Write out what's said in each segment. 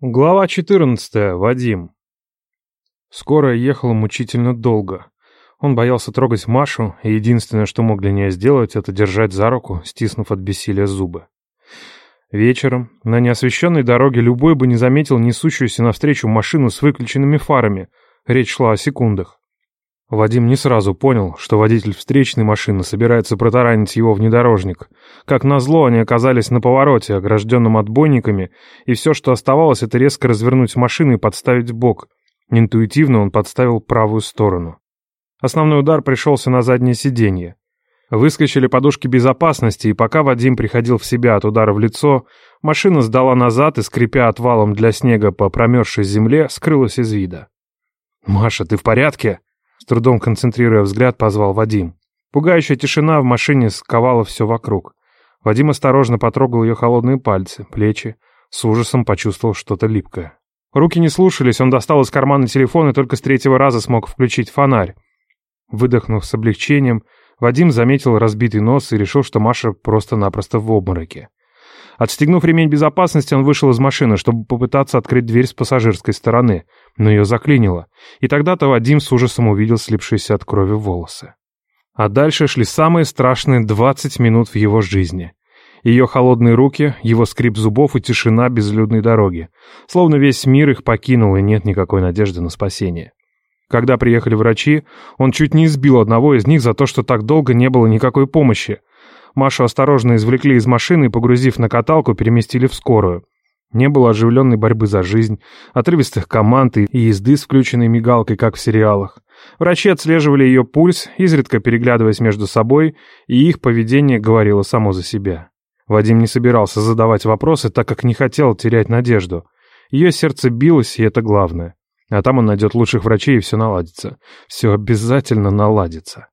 Глава 14. Вадим. Скорая ехала мучительно долго. Он боялся трогать Машу, и единственное, что мог для нее сделать, это держать за руку, стиснув от бессилия зубы. Вечером на неосвещенной дороге любой бы не заметил несущуюся навстречу машину с выключенными фарами. Речь шла о секундах. Вадим не сразу понял, что водитель встречной машины собирается протаранить его внедорожник. Как назло, они оказались на повороте, огражденном отбойниками, и все, что оставалось, это резко развернуть машину и подставить бок. Интуитивно он подставил правую сторону. Основной удар пришелся на заднее сиденье. Выскочили подушки безопасности, и пока Вадим приходил в себя от удара в лицо, машина сдала назад и, скрипя отвалом для снега по промерзшей земле, скрылась из вида. «Маша, ты в порядке?» С трудом концентрируя взгляд, позвал Вадим. Пугающая тишина в машине сковала все вокруг. Вадим осторожно потрогал ее холодные пальцы, плечи. С ужасом почувствовал что-то липкое. Руки не слушались, он достал из кармана телефон и только с третьего раза смог включить фонарь. Выдохнув с облегчением, Вадим заметил разбитый нос и решил, что Маша просто-напросто в обмороке. Отстегнув ремень безопасности, он вышел из машины, чтобы попытаться открыть дверь с пассажирской стороны, но ее заклинило, и тогда-то Вадим с ужасом увидел слипшиеся от крови волосы. А дальше шли самые страшные 20 минут в его жизни. Ее холодные руки, его скрип зубов и тишина безлюдной дороги. Словно весь мир их покинул, и нет никакой надежды на спасение. Когда приехали врачи, он чуть не избил одного из них за то, что так долго не было никакой помощи, Машу осторожно извлекли из машины и, погрузив на каталку, переместили в скорую. Не было оживленной борьбы за жизнь, отрывистых команд и езды с включенной мигалкой, как в сериалах. Врачи отслеживали ее пульс, изредка переглядываясь между собой, и их поведение говорило само за себя. Вадим не собирался задавать вопросы, так как не хотел терять надежду. Ее сердце билось, и это главное. А там он найдет лучших врачей, и все наладится. Все обязательно наладится.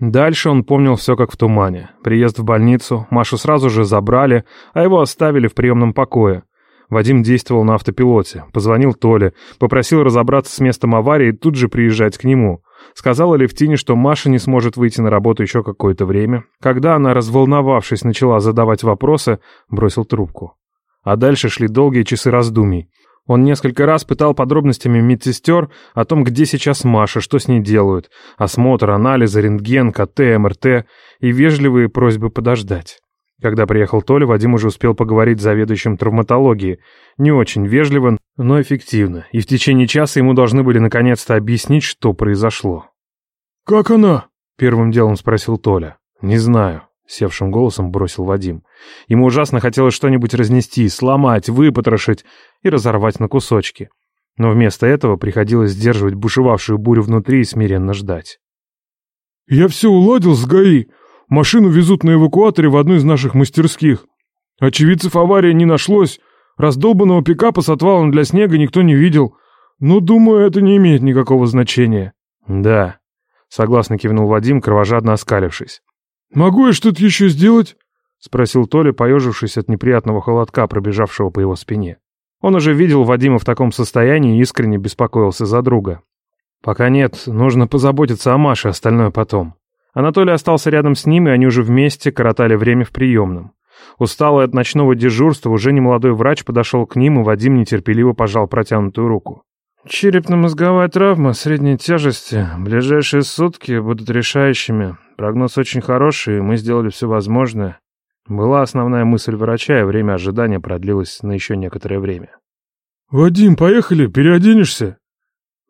Дальше он помнил все как в тумане. Приезд в больницу, Машу сразу же забрали, а его оставили в приемном покое. Вадим действовал на автопилоте, позвонил Толе, попросил разобраться с местом аварии и тут же приезжать к нему. Сказал Алевтине, что Маша не сможет выйти на работу еще какое-то время. Когда она, разволновавшись, начала задавать вопросы, бросил трубку. А дальше шли долгие часы раздумий. Он несколько раз пытал подробностями медсестер о том, где сейчас Маша, что с ней делают, осмотр, анализы, рентген, КТ, МРТ и вежливые просьбы подождать. Когда приехал Толя, Вадим уже успел поговорить с заведующим травматологии. Не очень вежливо, но эффективно, и в течение часа ему должны были наконец-то объяснить, что произошло. «Как она?» — первым делом спросил Толя. «Не знаю», — севшим голосом бросил Вадим. Ему ужасно хотелось что-нибудь разнести, сломать, выпотрошить и разорвать на кусочки. Но вместо этого приходилось сдерживать бушевавшую бурю внутри и смиренно ждать. «Я все уладил с ГАИ. Машину везут на эвакуаторе в одну из наших мастерских. Очевидцев аварии не нашлось. Раздолбанного пикапа с отвалом для снега никто не видел. Но, думаю, это не имеет никакого значения». «Да», — согласно кивнул Вадим, кровожадно оскалившись. «Могу я что-то еще сделать?» — спросил Толя, поежившись от неприятного холодка, пробежавшего по его спине. Он уже видел Вадима в таком состоянии и искренне беспокоился за друга. «Пока нет, нужно позаботиться о Маше, остальное потом». Анатолий остался рядом с ним, и они уже вместе коротали время в приемном. Усталый от ночного дежурства, уже немолодой врач подошел к ним, и Вадим нетерпеливо пожал протянутую руку. «Черепно-мозговая травма средней тяжести. Ближайшие сутки будут решающими. Прогноз очень хороший, мы сделали все возможное. Была основная мысль врача, и время ожидания продлилось на еще некоторое время. «Вадим, поехали, переоденешься?»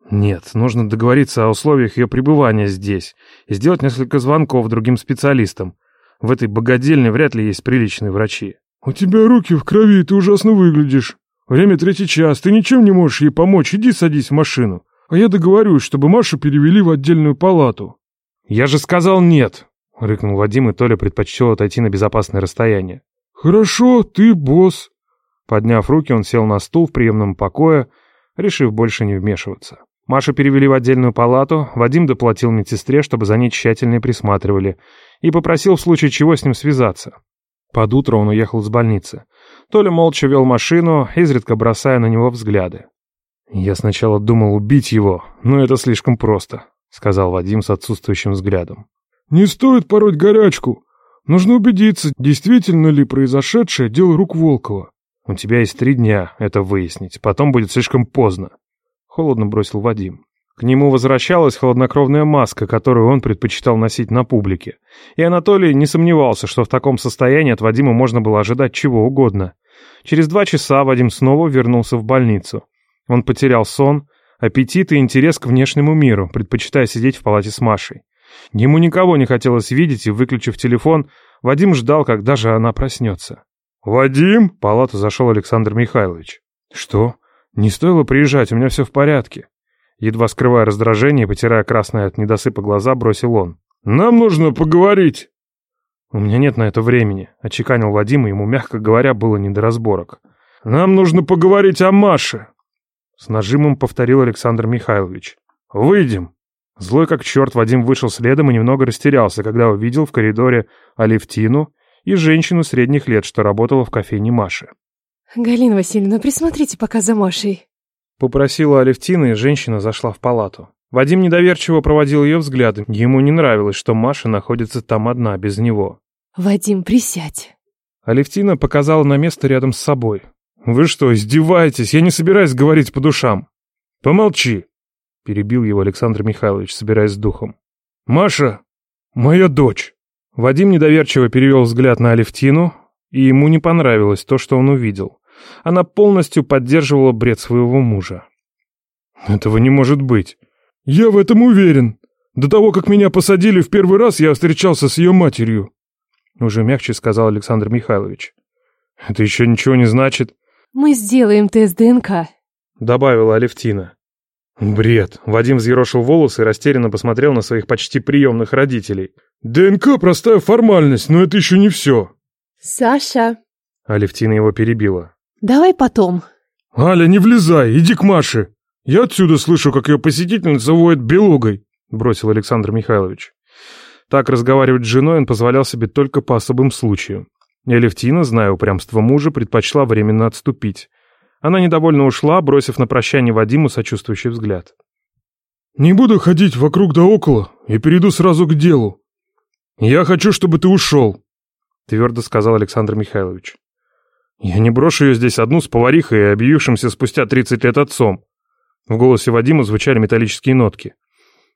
«Нет, нужно договориться о условиях ее пребывания здесь и сделать несколько звонков другим специалистам. В этой богадельне вряд ли есть приличные врачи». «У тебя руки в крови, ты ужасно выглядишь. Время третий час, ты ничем не можешь ей помочь, иди садись в машину. А я договорюсь, чтобы Машу перевели в отдельную палату». «Я же сказал нет!» — рыкнул Вадим, и Толя предпочел отойти на безопасное расстояние. «Хорошо, ты босс». Подняв руки, он сел на стул в приемном покое, решив больше не вмешиваться. Машу перевели в отдельную палату, Вадим доплатил медсестре, чтобы за ней тщательно присматривали, и попросил в случае чего с ним связаться. Под утро он уехал из больницы. Толя молча вел машину, изредка бросая на него взгляды. «Я сначала думал убить его, но это слишком просто», — сказал Вадим с отсутствующим взглядом. «Не стоит пороть горячку. Нужно убедиться, действительно ли произошедшее дело рук Волкова. У тебя есть три дня это выяснить, потом будет слишком поздно. Холодно бросил Вадим. К нему возвращалась холоднокровная маска, которую он предпочитал носить на публике. И Анатолий не сомневался, что в таком состоянии от Вадима можно было ожидать чего угодно. Через два часа Вадим снова вернулся в больницу. Он потерял сон, аппетит и интерес к внешнему миру, предпочитая сидеть в палате с Машей. Ему никого не хотелось видеть, и, выключив телефон, Вадим ждал, когда же она проснется. «Вадим?» — в палату зашел Александр Михайлович. «Что? Не стоило приезжать, у меня все в порядке». Едва скрывая раздражение потирая красное от недосыпа глаза, бросил он. «Нам нужно поговорить». «У меня нет на это времени», — очеканил Вадим, и ему, мягко говоря, было не до разборок. «Нам нужно поговорить о Маше», — с нажимом повторил Александр Михайлович. «Выйдем». Злой как черт, Вадим вышел следом и немного растерялся, когда увидел в коридоре Алевтину и женщину средних лет, что работала в кофейне Маши. «Галина Васильевна, присмотрите пока за Машей», — попросила Алевтина, и женщина зашла в палату. Вадим недоверчиво проводил ее взглядом. Ему не нравилось, что Маша находится там одна, без него. «Вадим, присядь». Алевтина показала на место рядом с собой. «Вы что, издеваетесь? Я не собираюсь говорить по душам». «Помолчи», — перебил его Александр Михайлович, собираясь с духом. «Маша, моя дочь». Вадим недоверчиво перевел взгляд на Алевтину, и ему не понравилось то, что он увидел. Она полностью поддерживала бред своего мужа. «Этого не может быть. Я в этом уверен. До того, как меня посадили в первый раз, я встречался с ее матерью», уже мягче сказал Александр Михайлович. «Это еще ничего не значит». «Мы сделаем тест ДНК», добавила Алевтина. Бред. Вадим взъерошил волосы и растерянно посмотрел на своих почти приемных родителей. ДНК простая формальность, но это еще не все. Саша. Алевтина его перебила. Давай потом. Аля, не влезай, иди к Маше. Я отсюда слышу, как ее посетительница воет белугой, бросил Александр Михайлович. Так разговаривать с женой он позволял себе только по особым случаям. И Алевтина, зная упрямство мужа, предпочла временно отступить. Она недовольно ушла, бросив на прощание Вадиму сочувствующий взгляд. «Не буду ходить вокруг да около и перейду сразу к делу. Я хочу, чтобы ты ушел», — твердо сказал Александр Михайлович. «Я не брошу ее здесь одну с поварихой и объявившимся спустя 30 лет отцом». В голосе Вадима звучали металлические нотки.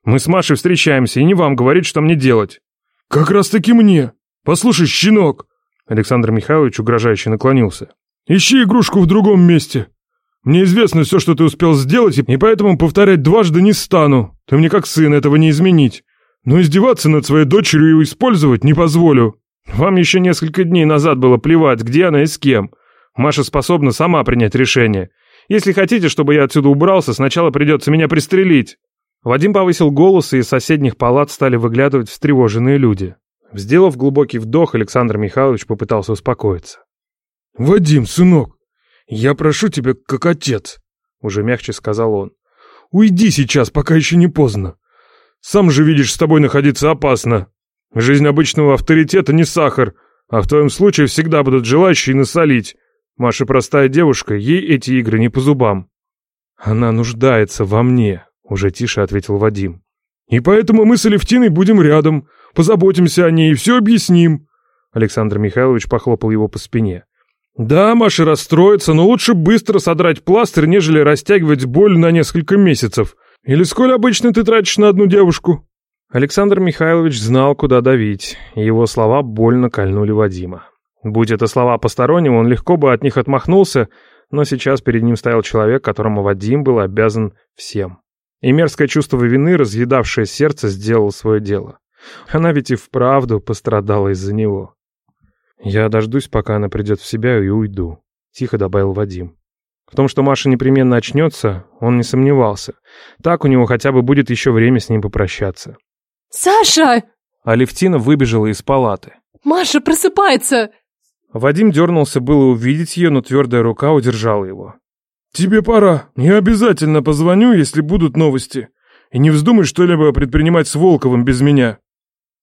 «Мы с Машей встречаемся, и не вам говорить, что мне делать». «Как раз-таки мне. Послушай, щенок!» Александр Михайлович угрожающе наклонился. Ищи игрушку в другом месте. Мне известно все, что ты успел сделать, и поэтому повторять дважды не стану. Ты мне как сын этого не изменить. Но издеваться над своей дочерью и использовать не позволю. Вам еще несколько дней назад было плевать, где она и с кем. Маша способна сама принять решение. Если хотите, чтобы я отсюда убрался, сначала придется меня пристрелить». Вадим повысил голос, и из соседних палат стали выглядывать встревоженные люди. Сделав глубокий вдох, Александр Михайлович попытался успокоиться. «Вадим, сынок, я прошу тебя как отец», — уже мягче сказал он. «Уйди сейчас, пока еще не поздно. Сам же видишь, с тобой находиться опасно. Жизнь обычного авторитета не сахар, а в твоем случае всегда будут желающие насолить. Маша простая девушка, ей эти игры не по зубам». «Она нуждается во мне», — уже тише ответил Вадим. «И поэтому мы с Алевтиной будем рядом, позаботимся о ней и все объясним». Александр Михайлович похлопал его по спине. Да, Маша расстроится, но лучше быстро содрать пластырь, нежели растягивать боль на несколько месяцев. Или сколь обычно ты тратишь на одну девушку? Александр Михайлович знал, куда давить, его слова больно кольнули Вадима. Будь это слова постороннего, он легко бы от них отмахнулся, но сейчас перед ним стоял человек, которому Вадим был обязан всем. И мерзкое чувство вины, разъедавшее сердце, сделало свое дело. Она ведь и вправду пострадала из-за него. «Я дождусь, пока она придет в себя, и уйду», — тихо добавил Вадим. В том, что Маша непременно очнется, он не сомневался. Так у него хотя бы будет еще время с ним попрощаться. «Саша!» Алевтина выбежала из палаты. «Маша просыпается!» Вадим дернулся было увидеть ее, но твердая рука удержала его. «Тебе пора. Я обязательно позвоню, если будут новости. И не вздумай что-либо предпринимать с Волковым без меня».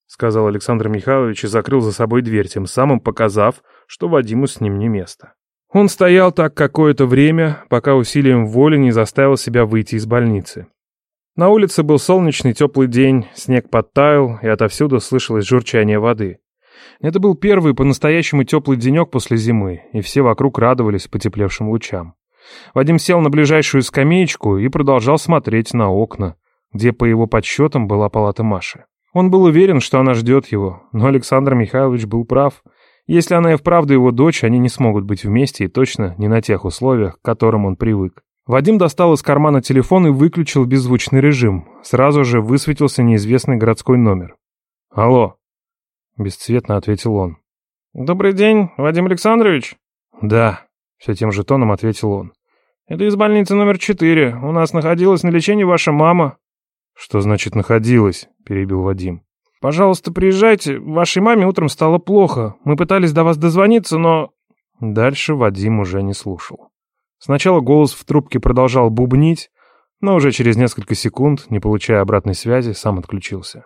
— сказал Александр Михайлович и закрыл за собой дверь, тем самым показав, что Вадиму с ним не место. Он стоял так какое-то время, пока усилием воли не заставил себя выйти из больницы. На улице был солнечный теплый день, снег подтаял, и отовсюду слышалось журчание воды. Это был первый по-настоящему теплый денек после зимы, и все вокруг радовались потеплевшим лучам. Вадим сел на ближайшую скамеечку и продолжал смотреть на окна, где, по его подсчетам, была палата Маши. Он был уверен, что она ждет его, но Александр Михайлович был прав. Если она и вправду его дочь, они не смогут быть вместе и точно не на тех условиях, к которым он привык. Вадим достал из кармана телефон и выключил беззвучный режим. Сразу же высветился неизвестный городской номер. «Алло», — бесцветно ответил он. «Добрый день, Вадим Александрович?» «Да», — все тем же тоном ответил он. «Это из больницы номер четыре. У нас находилась на лечении ваша мама». «Что значит находилась?» — перебил Вадим. «Пожалуйста, приезжайте. Вашей маме утром стало плохо. Мы пытались до вас дозвониться, но...» Дальше Вадим уже не слушал. Сначала голос в трубке продолжал бубнить, но уже через несколько секунд, не получая обратной связи, сам отключился.